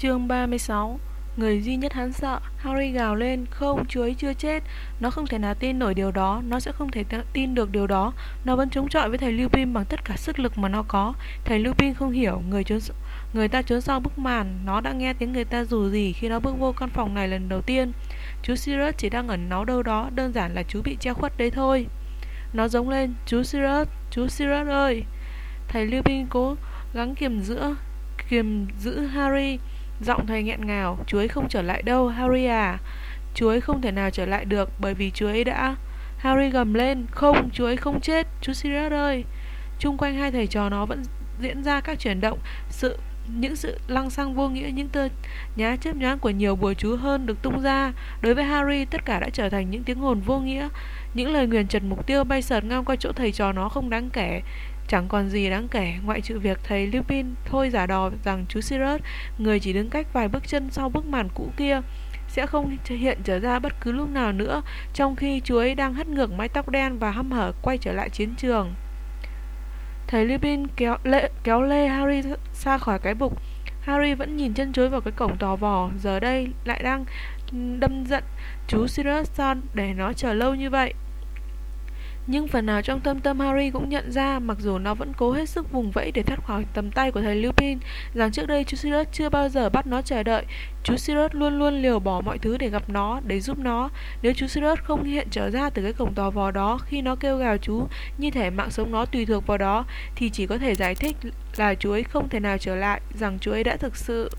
Chương 36 Người duy nhất hắn sợ Harry gào lên Không, chú ấy chưa chết. Nó không thể nào tin nổi điều đó Nó sẽ không thể tin được điều đó. Nó vẫn chống chọi với thầy Lupin bằng tất cả sức lực mà nó có. Thầy Lupin không hiểu Người trốn người ta trốn sau bức màn Nó đã nghe tiếng người ta rủ gì Khi nó bước vô căn phòng này lần đầu tiên. Chú Sirius chỉ đang ẩn náu đâu đó Đơn giản là chú bị che khuất đấy thôi. Nó giống lên Chú Sirius, chú Sirius ơi. Thầy Lupin cố gắng kiềm giữa kiềm giữ Harry. Giọng thầy nghẹn ngào, Chú ấy không trở lại đâu, Harry à. Chú ấy không thể nào trở lại được, Bởi vì chú ấy đã Harry gầm lên, Không, chú ấy không chết, Chú Sirius ơi. Trung quanh hai thầy trò nó vẫn diễn ra các chuyển động, Sự, những sự lăng xăng vô nghĩa, những tơ nhá chớp nhoáng của nhiều bùa chú hơn được tung ra. Đối với harry, tất cả đã trở thành những tiếng hồn vô nghĩa, những lời nguyền trật mục tiêu bay sợt ngang qua chỗ thầy trò nó không đáng kể. Chẳng còn gì đáng kể ngoại trừ việc thầy Lupin thôi giả đò rằng chú Sirius, người chỉ đứng cách vài bước chân sau bức màn cũ kia, sẽ không hiện trở ra bất cứ lúc nào nữa, trong khi chú ấy đang hất ngược mái tóc đen và hăm hở quay trở lại chiến trường. Thầy Lupin kéo lê, kéo lê Harry xa khỏi cái bục. Harry vẫn nhìn chân chối vào cái cổng tò vò, giờ đây lại đang đâm giận chú Sirius son để nó chờ lâu như vậy. Nhưng phần nào trong tâm tâm Harry cũng nhận ra Mặc dù nó vẫn cố hết sức vùng vẫy để thoát khỏi tầm tay của thầy Lupin Rằng trước đây chú Sirius chưa bao giờ bắt nó chờ đợi. Chú Sirius luôn luôn liều bỏ mọi thứ để gặp nó, để giúp nó. Nếu chú Sirius không hiện trở ra từ cái cổng tò vò đó Khi nó kêu gào chú Như thể mạng sống nó tùy thuộc vào đó Thì chỉ có thể giải thích là chú ấy không thể nào trở lại Rằng chú ấy đã thực sự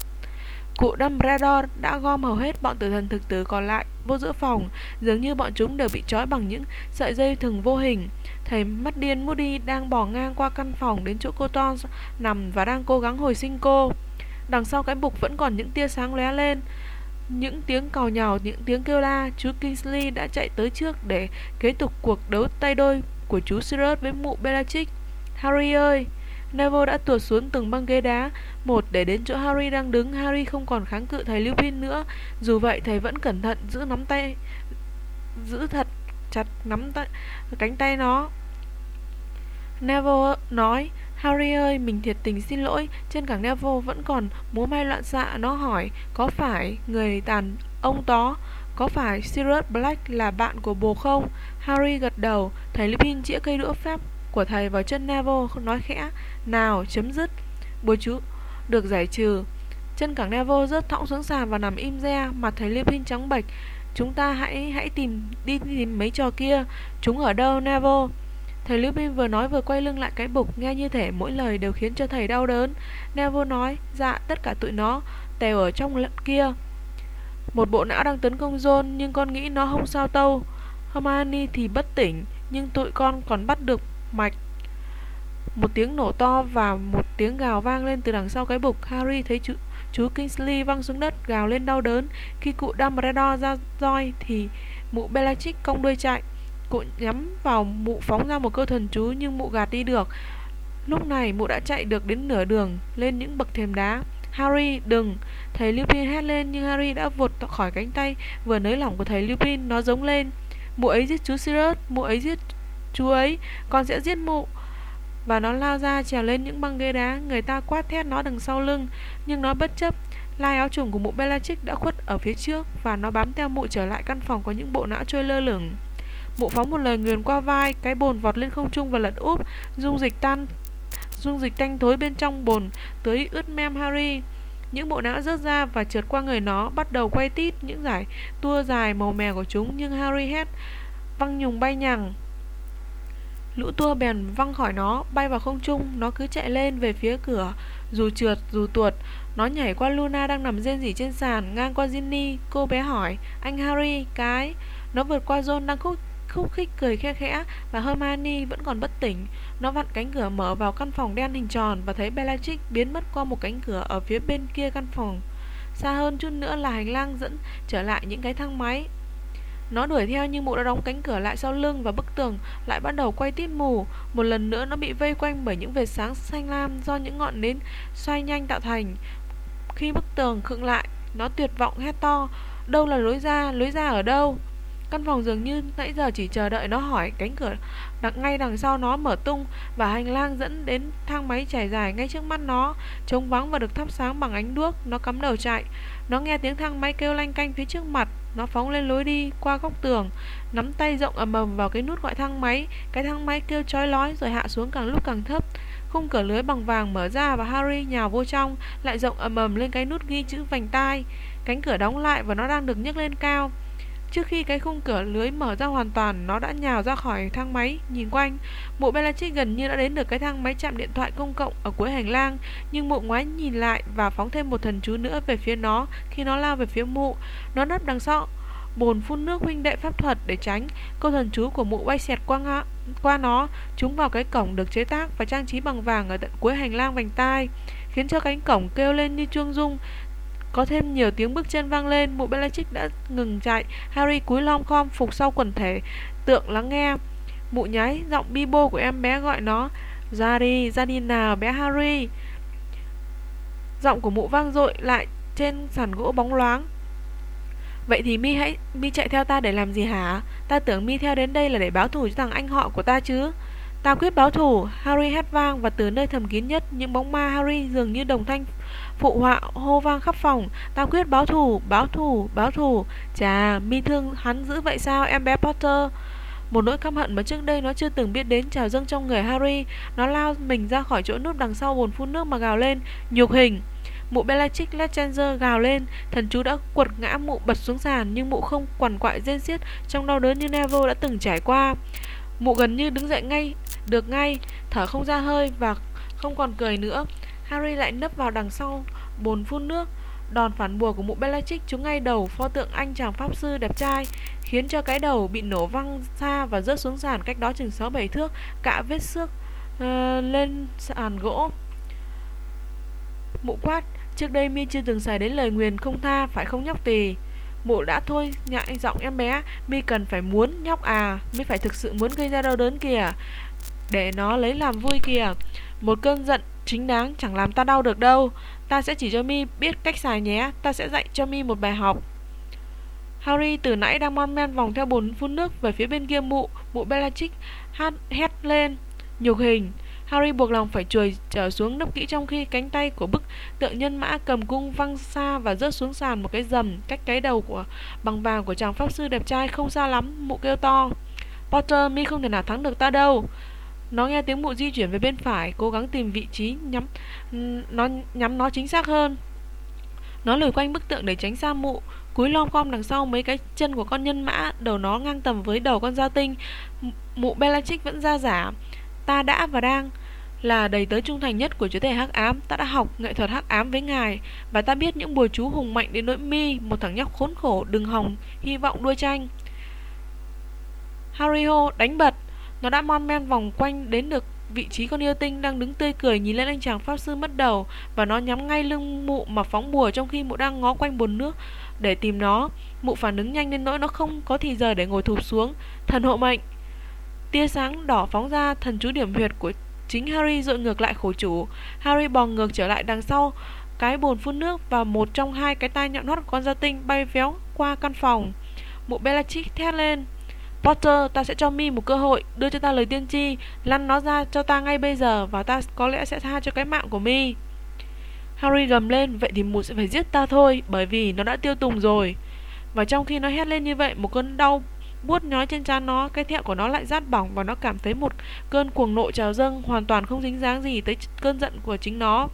Cụ Dumbledore đã gom hầu hết bọn tử thần thực tử còn lại vô giữa phòng, dường như bọn chúng đều bị trói bằng những sợi dây thừng vô hình. Thầy mắt điên Moody đang bò ngang qua căn phòng đến chỗ cô Ton nằm và đang cố gắng hồi sinh cô. Đằng sau cái bục vẫn còn những tia sáng lóe lên. Những tiếng cào nhào, những tiếng kêu la, chú Kingsley đã chạy tới trước để kế tục cuộc đấu tay đôi của chú Sirius với mụ Bellatrix. Harry ơi! Neville đã tuột xuống từng băng ghế đá. Một để đến chỗ Harry đang đứng Harry không còn kháng cự thầy Lupin nữa. Dù vậy thầy vẫn cẩn thận giữ nắm tay Giữ thật chặt nắm tay, cánh tay nó. Neville nói Harry ơi, mình thiệt tình xin lỗi. Trên cảng Neville vẫn còn múa may loạn xạ. Nó hỏi, có phải người tàn ông đó Có phải Sirius Black là bạn của bồ không? Harry gật đầu Thầy Lupin chĩa cây đũa phép của thầy vào chân Neville nói khẽ, Nào, chấm dứt. Bố chú, được giải trừ. Chân cẳng Neville rớt thõng xuống sàn và nằm im re, Mặt thầy Lupin trắng bệch. Chúng ta hãy hãy tìm, đi tìm mấy trò kia, Chúng ở đâu Neville Thầy Lupin vừa nói vừa quay lưng lại cái bục, Nghe như thể mỗi lời đều khiến cho thầy đau đớn. Neville nói Dạ tất cả tụi nó, đều ở trong lận kia. Một bộ não đang tấn công John, Nhưng con nghĩ nó không sao đâu Hermione thì bất tỉnh, Nhưng tụi con còn bắt được mạch một tiếng nổ to và một tiếng gào vang lên từ đằng sau cái bục harry thấy chú, chú kingsley văng xuống đất gào lên đau đớn khi cụ dumbledore ra roi thì mụ bellatrix cong đuôi chạy cụ nhắm vào mụ phóng ra một câu thần chú nhưng mụ gạt đi được lúc này mụ đã chạy được đến nửa đường lên những bậc thềm đá Harry, đừng! Thầy Lupin hét lên nhưng Harry đã vụt khỏi cánh tay vừa nới lỏng của thầy Lupin. Nó giống lên. Mụ ấy giết chú Sirius, mụ ấy giết Chú ấy, con sẽ giết mụ. Và nó lao ra trèo lên những băng ghế đá Người ta quát thét nó đằng sau lưng. Nhưng nó bất chấp Lai áo trùng của mụ Bellatrix đã khuất ở phía trước Và nó bám theo mụ trở lại căn phòng có những bộ não trôi lơ lửng. Mụ phóng một lời nguyền qua vai Cái bồn vọt lên không trung và lật úp Dung dịch tan Dung dịch tanh thối bên trong bồn Tới ướt mem Harry. Những bộ não rớt ra và trượt qua người nó bắt đầu quay tít những giải tua dài màu mè của chúng nhưng Harry hét văng nhùng bay nhằng. Lũ tua bèn văng khỏi nó, bay vào không trung, nó cứ chạy lên về phía cửa, dù trượt, dù tuột. Nó nhảy qua Luna đang nằm rên rỉ trên sàn, ngang qua Ginny, cô bé hỏi, anh Harry, cái... Nó vượt qua John đang khúc, khúc khích cười khe khẽ và Hermione vẫn còn bất tỉnh. Nó vặn cánh cửa mở vào căn phòng đen hình tròn và thấy Bellatrix biến mất qua một cánh cửa ở phía bên kia căn phòng. Xa hơn chút nữa là hành lang dẫn trở lại những cái thang máy nó đuổi theo nhưng mụ đã đóng cánh cửa lại sau lưng và bức tường lại bắt đầu quay tít mù. Một lần nữa nó bị vây quanh bởi những vệt sáng xanh lam do những ngọn nến xoay nhanh tạo thành. Khi bức tường khựng lại, nó tuyệt vọng hét to. Đâu là lối ra? Lối ra ở đâu? Căn phòng dường như nãy giờ chỉ chờ đợi nó hỏi Cánh cửa đặt ngay đằng sau nó mở tung Và hành lang dẫn đến thang máy trải dài ngay trước mắt nó Trống vắng và được thắp sáng bằng ánh đuốc Nó cắm đầu chạy Nó nghe tiếng thang máy kêu lanh canh phía trước mặt nó phóng lên lối đi qua góc tường, Nắm tay rộng ầm ầm vào cái nút gọi thang máy. Cái thang máy kêu chói lói rồi hạ xuống càng lúc càng thấp. Khung cửa lưới bằng vàng mở ra và Harry nhào vô trong, Lại rộng ầm ầm lên cái nút ghi chữ vành tai. Cánh cửa đóng lại và nó đang được nhấc lên cao. Trước khi cái khung cửa lưới mở ra hoàn toàn, nó đã nhào ra khỏi thang máy, nhìn quanh. Mụ Bellatrix gần như đã đến được cái thang máy chạm điện thoại công cộng ở cuối hành lang, nhưng mụ ngoái nhìn lại và phóng thêm một thần chú nữa về phía nó khi nó lao về phía mụ. Nó nấp đằng sau bồn phun nước huynh đệ pháp thuật để tránh câu thần chú của mụ bay xẹt qua, ngã, qua nó trúng vào cái cổng được chế tác và trang trí bằng vàng ở tận cuối hành lang vành tai khiến cho cánh cổng kêu lên như chuông rung có thêm nhiều tiếng bước chân vang lên, mụ Bellatrix đã ngừng chạy. Harry cúi lom khom phục sau quần thể, tượng lắng nghe. Mụ nháy, giọng bi bô của em bé gọi nó. Ra đi, ra đi nào bé Harry. Giọng của mụ vang dội lại trên sàn gỗ bóng loáng. Vậy thì mi hãy mi chạy theo ta để làm gì hả? Ta tưởng mi theo đến đây là để báo thù cho thằng anh họ của ta chứ. Ta quyết báo thủ Harry hét vang và từ nơi thầm kín nhất, những bóng ma Harry dường như đồng thanh phụ họa hô vang khắp phòng. Ta quyết báo thủ, báo thủ, báo thủ. Chà, mi thương hắn dữ vậy sao em bé Potter? Một nỗi căm hận mà trước đây nó chưa từng biết đến trào dâng trong người Harry. Nó lao mình ra khỏi chỗ núp đằng sau bồn phun nước mà gào lên, nhục hình. Mụ Bellatrix Lestrange gào lên, thần chú đã quật ngã mụ bật xuống sàn nhưng mụ không quằn quại rên xiết trong đau đớn như Neville đã từng trải qua. Mụ gần như đứng dậy ngay, được ngay, thở không ra hơi và không còn cười nữa. Harry lại nấp vào đằng sau bồn phun nước. Đòn phản bùa của mụ Bellatrix trúng ngay đầu pho tượng anh chàng pháp sư đẹp trai, khiến cho cái đầu bị nổ văng xa và rớt xuống sàn cách đó chừng 6-7 thước, cả vết xước uh, lên sàn gỗ. Mụ quát, trước đây mi chưa từng xài đến lời nguyền không tha, phải không nhóc tỳ? Mụ đã thôi nhại giọng em bé Mi cần phải muốn nhóc à Mi phải thực sự muốn gây ra đau đớn kìa để nó lấy làm vui kìa. Một cơn giận chính đáng chẳng làm ta đau được đâu. Ta sẽ chỉ cho Mi biết cách xài nhé. Ta sẽ dạy cho Mi một bài học. Harry từ nãy đang mon men vòng theo bồn phun nước về phía bên kia mụ. Mụ Bellatrix hát, hét lên. Nhục hình. Harry buộc lòng phải chuồi trở xuống nấp kỹ trong khi cánh tay của bức tượng nhân mã cầm cung văng xa và rớt xuống sàn một cái dầm cách cái đầu của bằng vàng của chàng pháp sư đẹp trai không xa lắm. Mụ kêu to. Potter, mi không thể nào thắng được ta đâu. Nó nghe tiếng mụ di chuyển về bên phải, cố gắng tìm vị trí nhắm nó nhắm nó chính xác hơn. Nó lùi quanh bức tượng để tránh xa mụ, cúi lom khom đằng sau mấy cái chân của con nhân mã, đầu nó ngang tầm với đầu con gia tinh. Mụ Bellatrix vẫn ra giả, ta đã và đang là đầy tớ trung thành nhất của chúa tể hắc ám ta đã học nghệ thuật hắc ám với ngài và ta biết những bùa chú hùng mạnh đến nỗi mi một thằng nhóc khốn khổ đừng hòng hy vọng đua tranh harry ho đánh bật nó đã mon men vòng quanh đến được vị trí con yêu tinh đang đứng tươi cười nhìn lên anh chàng pháp sư mất đầu và nó nhắm ngay lưng mụ mà phóng bùa trong khi mụ đang ngó quanh bồn nước để tìm nó mụ phản ứng nhanh đến nỗi nó không có thì giờ để ngồi thụp xuống thần hộ mệnh Tia sáng đỏ phóng ra, thần chú điểm huyệt của chính Harry dội ngược lại khổ chủ. Harry bò ngược trở lại đằng sau cái bồn phun nước và một trong hai cái tai nhọn hoắt của con gia tinh bay véo qua căn phòng. Mụ Bellatrix thét lên. Potter, ta sẽ cho mi một cơ hội, đưa cho ta lời tiên tri, lăn nó ra cho ta ngay bây giờ và ta có lẽ sẽ tha cho cái mạng của mi. Harry gầm lên, vậy thì mụ sẽ phải giết ta thôi, bởi vì nó đã tiêu tùng rồi. Và trong khi nó hét lên như vậy, một cơn đau buốt nhói trên trán nó cái thẹo của nó lại rát bỏng và nó cảm thấy một cơn cuồng nộ trào dâng hoàn toàn không dính dáng gì tới cơn giận của chính nó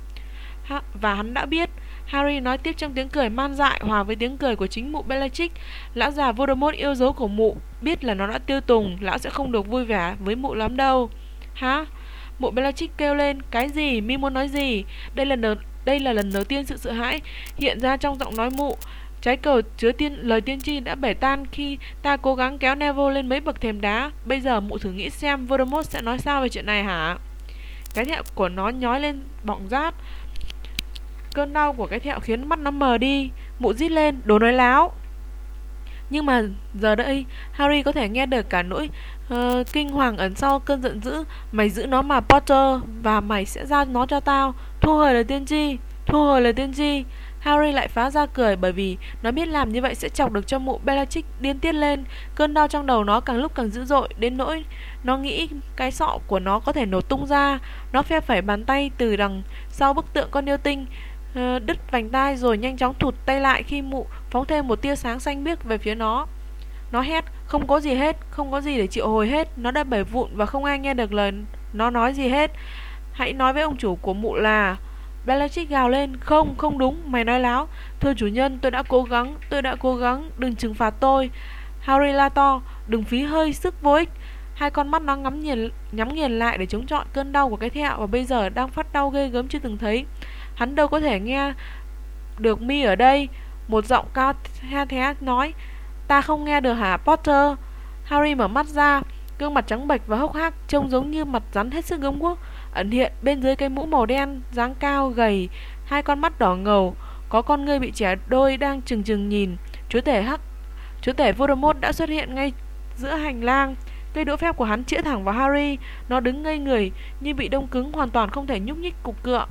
ha, và hắn đã biết Harry nói tiếp trong tiếng cười man dại hòa với tiếng cười của chính mụ Bellatrix. Lão già Voldemort yêu dấu của mụ, biết là nó đã tiêu tùng, lão sẽ không được vui vẻ với mụ lắm đâu. Hả? Mụ Bellatrix kêu lên, cái gì? Mi muốn nói gì? Đây là lần đây là lần đầu tiên sự sợ hãi hiện ra trong giọng nói mụ. Trái cờ chứa tiên lời tiên tri đã bể tan khi ta cố gắng kéo Neville lên mấy bậc thềm đá. Bây giờ mụ thử nghĩ xem Voldemort sẽ nói sao về chuyện này hả? Cái thẹo của nó nhói lên bọng rát. Cơn đau của cái thẹo khiến mắt nó mờ đi. Mụ rít lên, đồ nói láo. Nhưng mà giờ đây, Harry có thể nghe được cả nỗi uh, kinh hoàng ẩn sau cơn giận dữ. Mày giữ nó mà Potter và mày sẽ ra nó cho tao. Thu hồi lời tiên tri, thu hồi lời tiên tri. Harry lại phá ra cười bởi vì nó biết làm như vậy sẽ chọc được cho mụ Bellatrix điên tiết lên. Cơn đau trong đầu nó càng lúc càng dữ dội đến nỗi nó nghĩ cái sọ của nó có thể nổ tung ra. Nó phe phẩy bàn tay từ đằng sau bức tượng con yêu tinh Ờ, đứt vành tai rồi nhanh chóng thụt tay lại khi mụ phóng thêm một tia sáng xanh biếc về phía nó. Nó hét, không có gì hết, không có gì để chịu hồi hết, nó đã bể vụn và không ai nghe được lời nó nói gì hết. Hãy nói với ông chủ của mụ là Bellatrix gào lên Không, không đúng, mày nói láo. Thưa chủ nhân, tôi đã cố gắng, tôi đã cố gắng Đừng trừng phạt tôi. Harry la to, đừng phí hơi sức vô ích. Hai con mắt nó ngắm nghiền, nhắm nghiền lại để chống chọi cơn đau của cái thẹo Và bây giờ đang phát đau ghê gớm chưa từng thấy. Hắn đâu có thể nghe được mi ở đây Một giọng cao the thé nói Ta không nghe được hả Potter Harry mở mắt ra Gương mặt trắng bệch và hốc hác Trông giống như mặt rắn hết sức gớm guốc ẩn hiện bên dưới cái mũ màu đen, dáng cao, gầy, hai con mắt đỏ ngầu, có con ngươi bị trẻ đôi đang chừng chừng nhìn. Chúa tể hắc, chúa tể Voldemort đã xuất hiện ngay giữa hành lang. Cây đũa phép của hắn chĩa thẳng vào Harry, nó đứng ngây người như bị đông cứng hoàn toàn không thể nhúc nhích cục cựa.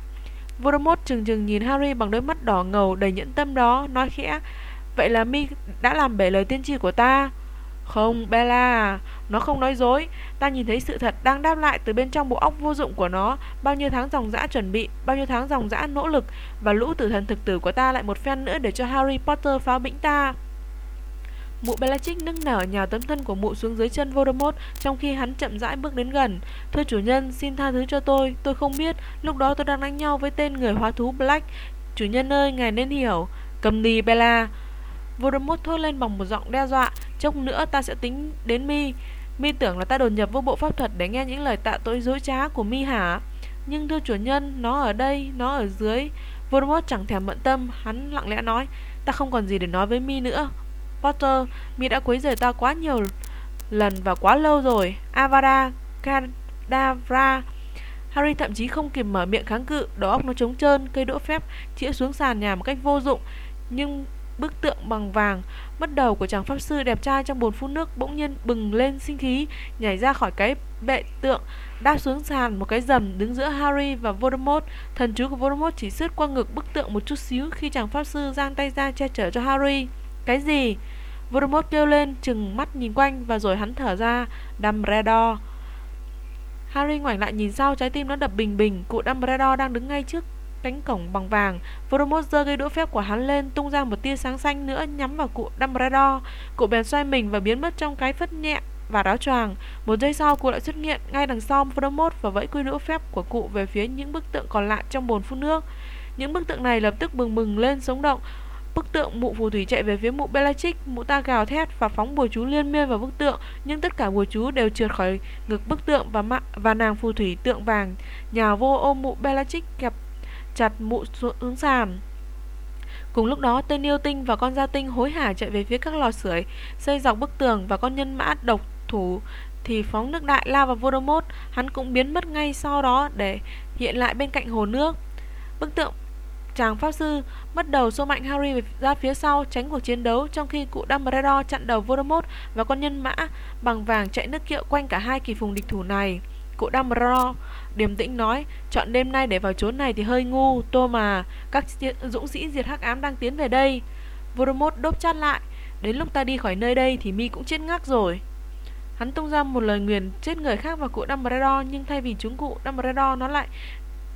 Voldemort chừng chừng nhìn Harry bằng đôi mắt đỏ ngầu đầy nhẫn tâm đó, nói khẽ: "Vậy là mi đã làm bể lời tiên tri của ta?" Không, Bella, nó không nói dối. Ta nhìn thấy sự thật đang đáp lại từ bên trong bộ óc vô dụng của nó. Bao nhiêu tháng dòng dã chuẩn bị, bao nhiêu tháng dòng dã nỗ lực, và lũ tử thần thực tử của ta lại một phen nữa để cho Harry Potter phá bĩnh ta. Mụ Bellatrix nâng nở nhào tấm thân của mụ xuống dưới chân Voldemort trong khi hắn chậm rãi bước đến gần. Thưa chủ nhân, xin tha thứ cho tôi. Tôi không biết, lúc đó tôi đang đánh nhau với tên người hóa thú Black. Chủ nhân ơi, ngài nên hiểu. Cầm đi, Bella. Voldemort thốt lên bằng một giọng đe dọa Chốc nữa ta sẽ tính đến mi Mi tưởng là ta đột nhập vô bộ pháp thuật Để nghe những lời tạ tội dối trá của mi hả Nhưng thưa chủ nhân Nó ở đây, nó ở dưới Voldemort chẳng thèm bận tâm Hắn lặng lẽ nói Ta không còn gì để nói với mi nữa Potter, mi đã quấy rầy ta quá nhiều lần và quá lâu rồi. Avada Kedavra Harry thậm chí không kịp mở miệng kháng cự Đầu óc nó trống trơn Cây đũa phép chĩa xuống sàn nhà một cách vô dụng Nhưng bức tượng bằng vàng mất đầu của chàng pháp sư đẹp trai trong bồn phun nước bỗng nhiên bừng lên sinh khí nhảy ra khỏi cái bệ tượng đáp xuống sàn một cái dầm đứng giữa Harry và Voldemort. Thần chú của Voldemort chỉ sướt qua ngực bức tượng một chút xíu khi chàng pháp sư giang tay ra che chở cho Harry. Cái gì? Voldemort kêu lên chừng mắt nhìn quanh và rồi hắn thở ra Dumbledore Harry ngoảnh lại nhìn sau trái tim nó đập bình bình cụ Dumbledore đang đứng ngay trước cánh cổng bằng vàng. Voldemort giơ cây đũa phép của hắn lên, tung ra một tia sáng xanh nữa nhắm vào cụ Dumbledore. Cụ bèn xoay mình và biến mất trong cái phất nhẹ và áo choàng. Một giây sau, cụ lại xuất hiện ngay đằng sau Voldemort và vẫy cây đũa phép của cụ về phía những bức tượng còn lại trong bồn phun nước. Những bức tượng này lập tức bừng bừng lên sống động. Bức tượng mụ phù thủy chạy về phía mụ Bellatrix, mụ ta gào thét và phóng bùa chú liên miên vào bức tượng, nhưng tất cả bùa chú đều trượt khỏi ngực bức tượng và mạ, và nàng phù thủy tượng vàng nhào vô ôm mụ Bellatrix kẹp chặt mụ xuống sàn. Cùng lúc đó, tên yêu tinh và con gia tinh hối hả chạy về phía các lò sưởi, xây dọc bức tường và con nhân mã độc thủ thì phóng nước đại lao vào Voldemort, hắn cũng biến mất ngay sau đó để hiện lại bên cạnh hồ nước. Bức tượng chàng pháp sư mất đầu xô mạnh Harry ra phía sau, tránh cuộc chiến đấu trong khi cụ Dumbledore chặn đầu Voldemort và con nhân mã bằng vàng chạy nước kiệu quanh cả hai kỳ phùng địch thủ này. Cụ Dumbledore điềm tĩnh nói, Chọn đêm nay để vào chốn này thì hơi ngu, Tô mà Các dũng sĩ diệt hắc ám đang tiến về đây Voldemort đốt chát lại, Đến lúc ta đi khỏi nơi đây thì mi cũng chết ngắc rồi Hắn tung ra một lời nguyền chết người khác vào cụ Dumbledore, Nhưng thay vì chúng cụ Dumbledore, nó lại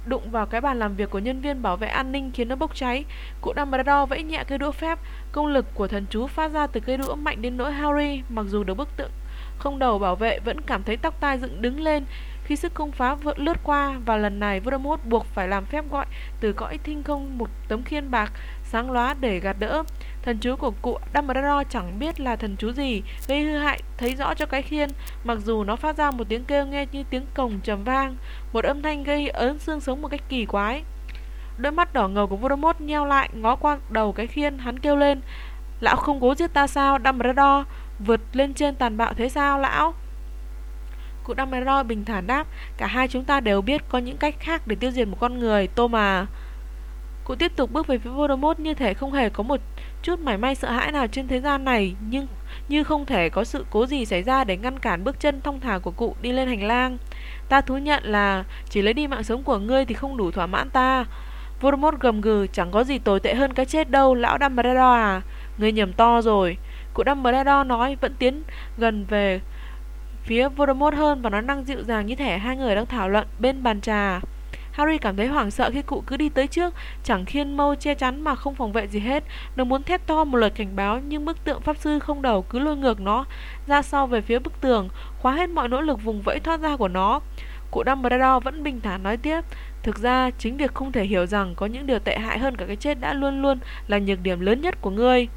đụng vào cái bàn làm việc của nhân viên bảo vệ an ninh khiến nó bốc cháy. Cụ Dumbledore vẫy nhẹ cây đũa phép, công lực của thần chú phát ra từ cây đũa mạnh đến nỗi Harry, mặc dù được bức tượng. Không đầu bảo vệ vẫn cảm thấy tóc tai dựng đứng lên. Khi sức công phá vượt lướt qua và lần này Voldemort buộc phải làm phép gọi từ cõi thinh không một tấm khiên bạc sáng lóa để gạt đỡ. Thần chú của cụ Dumbledore chẳng biết là thần chú gì, gây hư hại thấy rõ cho cái khiên, mặc dù nó phát ra một tiếng kêu nghe như tiếng cồng trầm vang, một âm thanh gây ớn xương sống một cách kỳ quái. Đôi mắt đỏ ngầu của Voldemort nheo lại, ngó qua đầu cái khiên, hắn kêu lên: "Lão không cố giết ta sao, Dumbledore? Vượt lên trên tàn bạo thế sao, lão?" Cụ Dumbledore bình thản đáp Cả hai chúng ta đều biết có những cách khác để tiêu diệt một con người Tô mà Cụ tiếp tục bước về phía Voldemort như thể không hề có một chút mảy may sợ hãi nào trên thế gian này Nhưng như không thể có sự cố gì xảy ra để ngăn cản bước chân thông thả của cụ đi lên hành lang Ta thú nhận là chỉ lấy đi mạng sống của ngươi thì không đủ thỏa mãn ta Voldemort gầm gừ, chẳng có gì tồi tệ hơn cái chết đâu, lão Dumbledore à. ngươi nhầm to rồi. Cụ Dumbledore nói, vẫn tiến gần về phía Voldemort hơn và nó năng dịu dàng như thể hai người đang thảo luận bên bàn trà. Harry cảm thấy hoảng sợ khi cụ cứ đi tới trước, chẳng khiên mâu che chắn mà không phòng vệ gì hết. Nó muốn thét to một lời cảnh báo nhưng bức tượng pháp sư không đầu cứ lôi ngược nó ra sau về phía bức tường, khóa hết mọi nỗ lực vùng vẫy thoát ra của nó. Cụ Dumbledore vẫn bình thản nói tiếp, thực ra chính việc không thể hiểu rằng có những điều tệ hại hơn cả cái chết đã luôn luôn là nhược điểm lớn nhất của ngươi.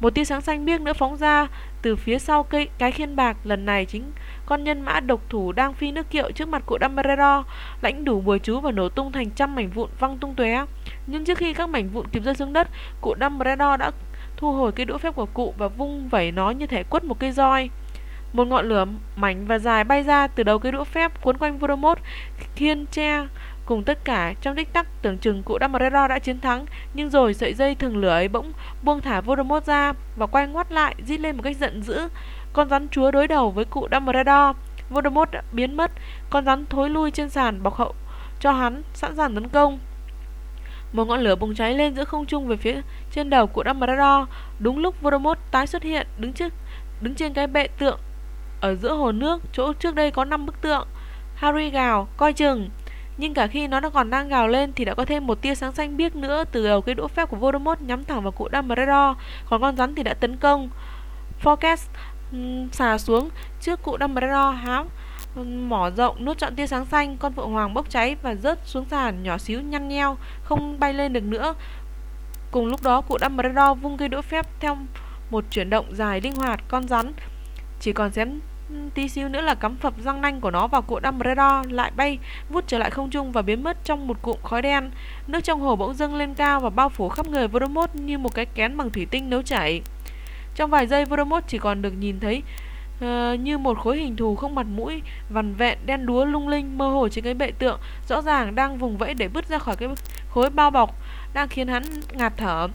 Một tia sáng xanh biếc nữa phóng ra từ phía sau cây cái khiên bạc, lần này chính con nhân mã độc thủ đang phi nước kiệu trước mặt cụ Dumbledore, lãnh đủ bùa chú và nổ tung thành trăm mảnh vụn văng tung tóe. Nhưng trước khi các mảnh vụn kịp rơi xuống đất, cụ Dumbledore đã thu hồi cây đũa phép của cụ và vung vẩy nó như thể quất một cây roi. Một ngọn lửa mảnh và dài bay ra từ đầu cây đũa phép cuốn quanh Voldemort, khiên tre cùng tất cả trong tích tắc tưởng chừng cụ Dumbledore đã chiến thắng, nhưng rồi sợi dây thường lửa ấy bỗng buông thả Voldemort ra và quay ngoắt lại, rít lên một cách giận dữ. Con rắn chúa đối đầu với cụ Dumbledore. Voldemort đã biến mất, con rắn thối lui trên sàn bọc hậu cho hắn sẵn sàng tấn công. Một ngọn lửa bùng cháy lên giữa không trung về phía trên đầu của Dumbledore. Đúng lúc Voldemort tái xuất hiện đứng trước đứng trên cái bệ tượng ở giữa hồ nước, chỗ trước đây có 5 bức tượng. Harry gào, coi chừng. Nhưng cả khi nó còn đang gào lên thì đã có thêm một tia sáng xanh biếc nữa từ đầu cây đũa phép của Voldemort nhắm thẳng vào cụ Dumbledore, còn con rắn thì đã tấn công. Forecast xà xuống trước cụ Dumbledore hám mỏ rộng nuốt trọn tia sáng xanh. Con phượng hoàng bốc cháy và rớt xuống sàn nhỏ xíu nhăn nheo không bay lên được nữa. Cùng lúc đó cụ Dumbledore vung cây đũa phép theo một chuyển động dài linh hoạt. Con rắn chỉ còn xém tí xíu nữa là cắm phập răng nanh của nó vào cụ Dumbledore lại bay vút trở lại không trung và biến mất trong một cụm khói đen nước trong hồ bỗng dâng lên cao và bao phủ khắp người Voldemort như một cái kén bằng thủy tinh nấu chảy trong vài giây Voldemort chỉ còn được nhìn thấy uh, như một khối hình thù không mặt mũi, vằn vẹn, đen đúa lung linh, mơ hồ trên cái bệ tượng, rõ ràng đang vùng vẫy để bứt ra khỏi cái khối bao bọc, đang khiến hắn ngạt thở.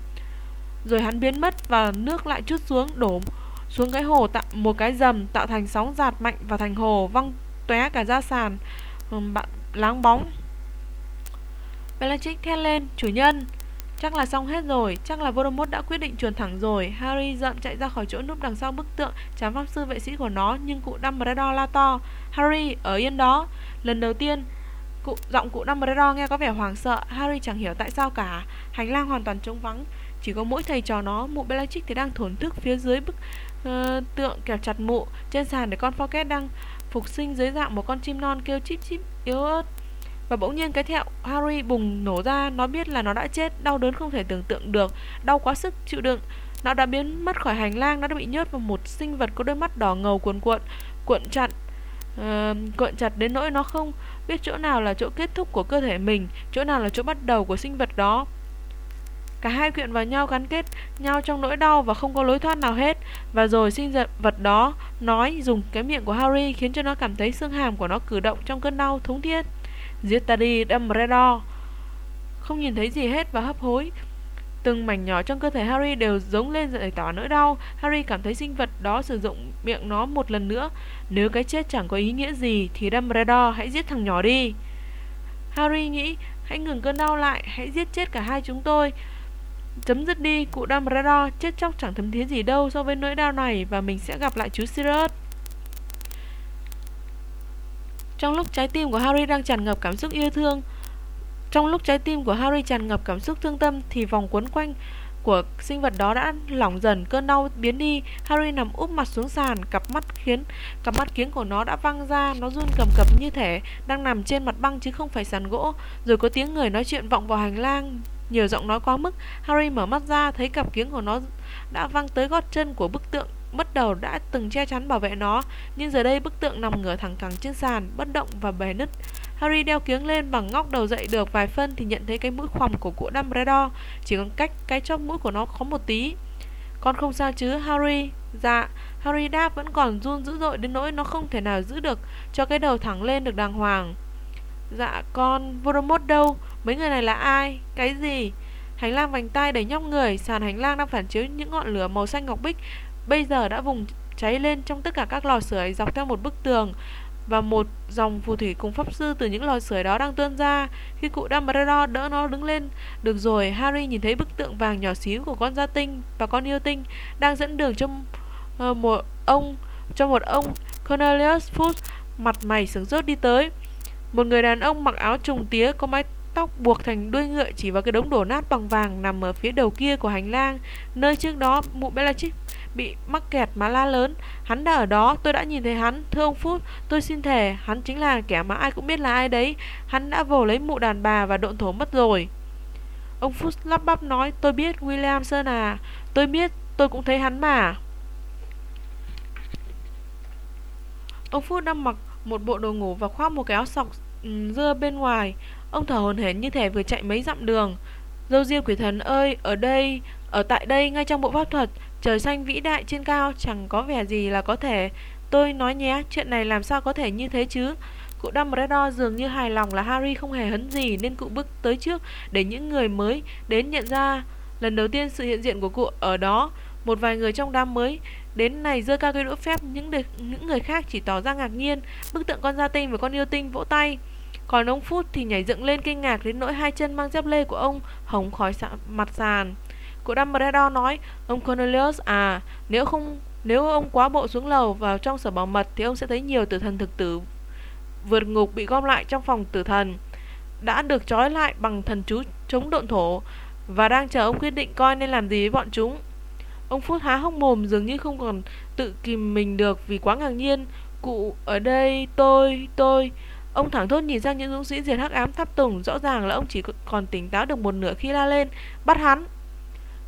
Rồi hắn biến mất và nước lại chút xuống đổ xuống cái hồ tạo một cái dầm tạo thành sóng giạt mạnh vào thành hồ văng tóe cả ra sàn bạn láng bóng Bellatrix thét lên chủ nhân Chắc là xong hết rồi, chắc là Voldemort đã quyết định chuồn thẳng rồi. Harry giận chạy ra khỏi chỗ núp đằng sau bức tượng chám pháp sư vệ sĩ của nó, nhưng cụ Dumbledore la to. Harry, ở yên đó. Lần đầu tiên, cụ giọng cụ Dumbledore nghe có vẻ hoảng sợ. Harry chẳng hiểu tại sao cả. Hành lang hoàn toàn trống vắng. Chỉ có mỗi thầy trò nó, mụ Bellatrix thì đang thổn thức phía dưới bức uh, tượng kẹp chặt mụ. Trên sàn để con Forget đang phục sinh dưới dạng một con chim non kêu chip chip yếu ớt. Và bỗng nhiên cái thẹo Harry bùng nổ ra Nó biết là nó đã chết Đau đớn không thể tưởng tượng được Đau quá sức chịu đựng Nó đã biến mất khỏi hành lang Nó đã bị nhốt vào một sinh vật có đôi mắt đỏ ngầu cuồn cuộn Cuộn chặt uh, Cuộn chặt đến nỗi nó không biết chỗ nào là chỗ kết thúc của cơ thể mình Chỗ nào là chỗ bắt đầu của sinh vật đó Cả hai quyện vào nhau gắn kết nhau trong nỗi đau và không có lối thoát nào hết. Và rồi sinh vật đó, nói, dùng cái miệng của Harry khiến cho nó cảm thấy xương hàm của nó cử động trong cơn đau thống thiết. Giết ta đi Dumbledore Không nhìn thấy gì hết và hấp hối. Từng mảnh nhỏ trong cơ thể Harry đều giống lên giải tỏa nỗi đau. Harry cảm thấy sinh vật đó sử dụng miệng nó một lần nữa. Nếu cái chết chẳng có ý nghĩa gì Thì Dumbledore hãy giết thằng nhỏ đi. Harry nghĩ, Hãy ngừng cơn đau lại, Hãy giết chết cả hai chúng tôi. Chấm dứt đi, Cụ Dumbledore chết chóc chẳng thấm thía gì đâu So với nỗi đau này Và mình sẽ gặp lại chú Sirius. Trong lúc trái tim của Harry đang tràn ngập cảm xúc yêu thương, Trong lúc trái tim của Harry tràn ngập cảm xúc thương tâm Thì vòng quấn quanh của sinh vật đó đã lỏng dần, cơn đau biến đi. Harry nằm úp mặt xuống sàn, cặp mắt khiến, cặp mắt kiếng của nó đã văng ra, nó run cầm cập như thể đang nằm trên mặt băng chứ không phải sàn gỗ. Rồi có tiếng người nói chuyện vọng vào hành lang nhiều giọng nói quá mức Harry mở mắt ra thấy cặp kiếng của nó đã văng tới gót chân của bức tượng mất đầu đã từng che chắn bảo vệ nó, nhưng giờ đây bức tượng nằm ngửa thẳng cẳng trên sàn, bất động và bè nứt. Harry đeo kiếng lên bằng ngóc đầu dậy được vài phân thì nhận thấy cái mũi khoằm của cụ Dumbledore, chỉ còn cách cái chóp mũi của nó có một tí. Con không sao chứ, Harry? Dạ, Harry đáp vẫn còn run dữ dội đến nỗi nó không thể nào giữ được cho cái đầu thẳng lên được đàng hoàng. Dạ, con, Voldemort đâu? Mấy người này là ai? Cái gì? Hành lang vành tay đầy nhóc người, sàn hành lang đang phản chiếu những ngọn lửa màu xanh ngọc bích bây giờ đã vùng cháy lên trong tất cả các lò sưởi dọc theo một bức tường và một dòng phù thủy cùng pháp sư từ những lò sưởi đó đang tuôn ra. Khi cụ Dumbledore đỡ nó đứng lên, được rồi, Harry nhìn thấy bức tượng vàng nhỏ xíu của con gia tinh và con yêu tinh đang dẫn đường cho uh, một ông cho một ông Cornelius Fudge mặt mày sướng sốt đi tới. Một người đàn ông mặc áo trùng tía có mái tóc buộc thành đuôi ngựa chỉ vào cái đống đổ nát bằng vàng nằm ở phía đầu kia của hành lang, nơi trước đó mụ Bellatrix bị mắc kẹt mà la lớn. Hắn đã ở đó, tôi đã nhìn thấy hắn. Thưa ông Phút, tôi xin thề, hắn chính là kẻ mà ai cũng biết là ai đấy. Hắn đã vồ lấy mụ đàn bà và độn thổ mất rồi. Ông Phút lắp bắp nói, tôi biết Williamson à, tôi biết, tôi cũng thấy hắn mà. Ông Phút đang mặc một bộ đồ ngủ và khoác một cái áo sọc ừ, dưa bên ngoài. Ông thở hồn hển như thể vừa chạy mấy dặm đường. Dâu riêng quỷ thần ơi, ở đây, ở tại đây ngay trong bộ pháp thuật, trời xanh vĩ đại trên cao chẳng có vẻ gì là có thể. Tôi nói nhé, chuyện này làm sao có thể như thế chứ? Cụ Dumbledore dường như hài lòng là Harry không hề hấn gì nên cụ bước tới trước để những người mới đến nhận ra lần đầu tiên sự hiện diện của cụ ở đó. Một vài người trong đám mới đến này giơ cao cây đũa phép những đợt, những người khác chỉ tỏ ra ngạc nhiên. Bức tượng con gia tinh và con yêu tinh vỗ tay. Còn ông Phút thì nhảy dựng lên kinh ngạc đến nỗi hai chân mang dép lê của ông hồng khỏi mặt sàn. Cụ Dumbledore nói, ông Cornelius à, nếu không nếu ông quá bộ xuống lầu vào trong sở bảo mật thì ông sẽ thấy nhiều tử thần thực tử vượt ngục bị gom lại trong phòng tử thần đã được trói lại bằng thần chú chống độn thổ và đang chờ ông quyết định coi nên làm gì với bọn chúng. Ông Phút há hốc mồm dường như không còn tự kìm mình được vì quá ngạc nhiên. Cụ, ở đây, tôi, tôi... Ông thẳng thốt nhìn sang những dũng sĩ diệt hắc ám tháp tùng, rõ ràng là ông chỉ còn tỉnh táo được một nửa khi la lên. Bắt hắn!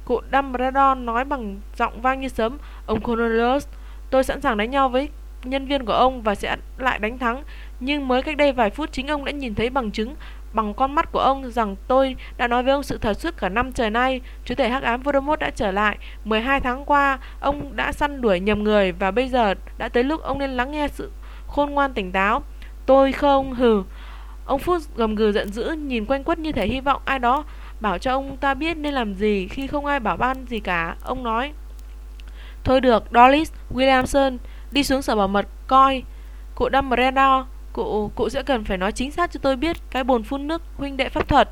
Cụ Dumbledore nói bằng giọng vang như sấm. Ông Cornelius, tôi sẵn sàng đánh nhau với nhân viên của ông và sẽ lại đánh thắng. Nhưng mới cách đây vài phút chính ông đã nhìn thấy bằng chứng bằng con mắt của ông rằng tôi đã nói với ông sự thật suốt cả năm trời nay. chú thể hắc ám Voldemort đã trở lại. 12 tháng qua, ông đã săn đuổi nhầm người và bây giờ đã tới lúc ông nên lắng nghe sự khôn ngoan tỉnh táo. Tôi không, hừ. Ông Phút gầm gừ giận dữ, nhìn quanh quất như thể hy vọng ai đó bảo cho ông ta biết nên làm gì khi không ai bảo ban gì cả. Ông nói, Thôi được, Dollis, Williamson, đi xuống sở bảo mật, coi. Cụ Dumbledore, cụ, cụ sẽ cần phải nói chính xác cho tôi biết cái bồn phun nước huynh đệ pháp thuật.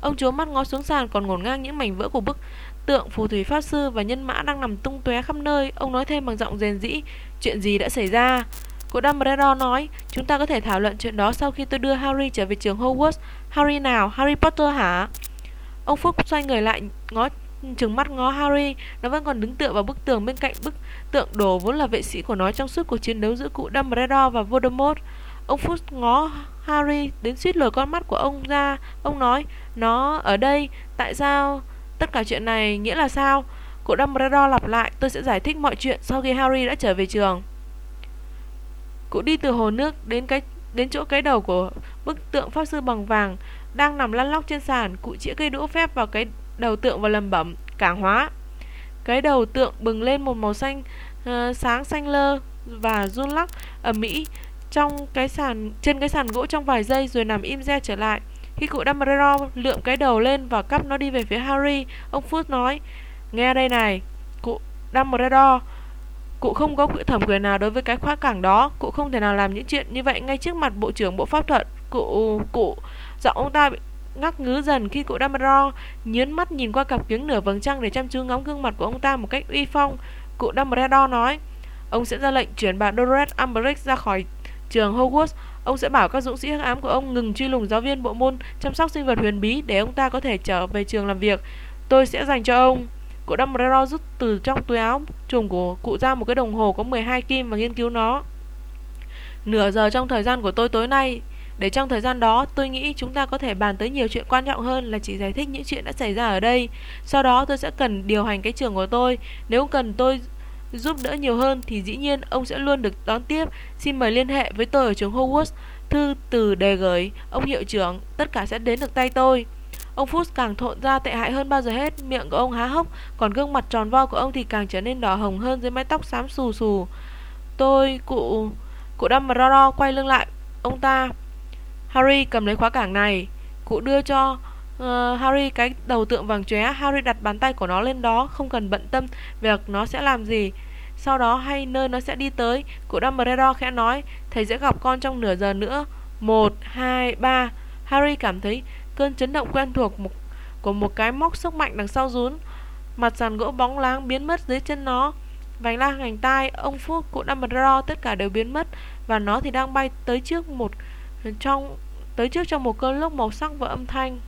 Ông chúa mắt ngó xuống sàn còn ngổn ngang những mảnh vỡ của bức tượng phù thủy pháp sư và nhân mã đang nằm tung tóe khắp nơi. Ông nói thêm bằng giọng rền rĩ, chuyện gì đã xảy ra? Cụ Dumbledore nói, chúng ta có thể thảo luận chuyện đó sau khi tôi đưa Harry trở về trường Hogwarts. Harry nào? Harry Potter hả? Ông Phúc xoay người lại ngó trừng mắt ngó Harry, nó vẫn còn đứng tựa vào bức tường bên cạnh bức tượng đồ vốn là vệ sĩ của nó trong suốt cuộc chiến đấu giữa cụ Dumbledore và Voldemort. Ông Phúc ngó Harry đến suýt lồi con mắt của ông ra. Ông nói, nó ở đây, tại sao? Tất cả chuyện này nghĩa là sao? Cụ Dumbledore lặp lại, tôi sẽ giải thích mọi chuyện sau khi Harry đã trở về trường. Cụ đi từ hồ nước đến cái đến chỗ cái đầu của bức tượng pháp sư bằng vàng đang nằm lăn lóc trên sàn, cụ chĩa cây đũa phép vào cái đầu tượng và lầm bẩm cảng hóa. Cái đầu tượng bừng lên một màu xanh uh, sáng xanh lơ và run lắc ở Mỹ trong cái sàn trên cái sàn gỗ trong vài giây rồi nằm im re trở lại. Khi cụ Dumbledore lượm cái đầu lên và cắp nó đi về phía Harry, ông foot nói: "Nghe đây này, cụ Dumbledore, cụ không có thẩm quyền nào đối với cái khóa cảng đó, cụ không thể nào làm những chuyện như vậy ngay trước mặt bộ trưởng bộ pháp thuật. Cụ cụ Giọng ông ta bị ngắc ngứ dần khi cụ Dumbledore nhíu mắt nhìn qua cặp kiếng nửa vầng trăng để chăm chú ngắm gương mặt của ông ta một cách uy phong. Cụ Dumbledore nói, ông sẽ ra lệnh chuyển bà Dolores Umbridge ra khỏi trường Hogwarts. Ông sẽ bảo các dũng sĩ hắc ám của ông ngừng truy lùng giáo viên bộ môn chăm sóc sinh vật huyền bí để ông ta có thể trở về trường làm việc. Tôi sẽ dành cho ông. Cụ Dumbledore rút từ trong túi áo trùng của cụ ra một cái đồng hồ có 12 kim và nghiên cứu nó. Nửa giờ trong thời gian của tôi tối nay để trong thời gian đó, tôi nghĩ chúng ta có thể bàn tới nhiều chuyện quan trọng hơn là chỉ giải thích những chuyện đã xảy ra ở đây. Sau đó tôi sẽ cần điều hành cái trường của tôi. Nếu cần tôi giúp đỡ nhiều hơn thì dĩ nhiên ông sẽ luôn được đón tiếp. Xin mời liên hệ với tôi ở trường Hogwarts. Thư từ đề gửi, ông hiệu trưởng, tất cả sẽ đến được tay tôi. Ông Phút càng thộn ra tệ hại hơn bao giờ hết, miệng của ông há hốc, còn gương mặt tròn vo của ông thì càng trở nên đỏ hồng hơn dưới mái tóc xám xù xù. Tôi, cụ... Cụ Dumbledore quay lưng lại, ông ta Harry cầm lấy khóa cảng này. Cụ đưa cho uh, Harry cái đầu tượng vàng chóe. Harry đặt bàn tay của nó lên đó, không cần bận tâm việc nó sẽ làm gì. Sau đó hay nơi nó sẽ đi tới Cụ Dumbledore khẽ nói Thầy sẽ gặp con trong nửa giờ nữa Một, hai, ba Harry cảm thấy cơn chấn động quen thuộc một, của một cái móc sức mạnh đằng sau rún. Mặt sàn gỗ bóng láng biến mất dưới chân nó. Vành lang hành tai, ông Phúc, cụ Dumbledore tất cả đều biến mất. Và nó thì đang bay tới trước một trong tới trước trong một cơn lốc màu sắc và âm thanh.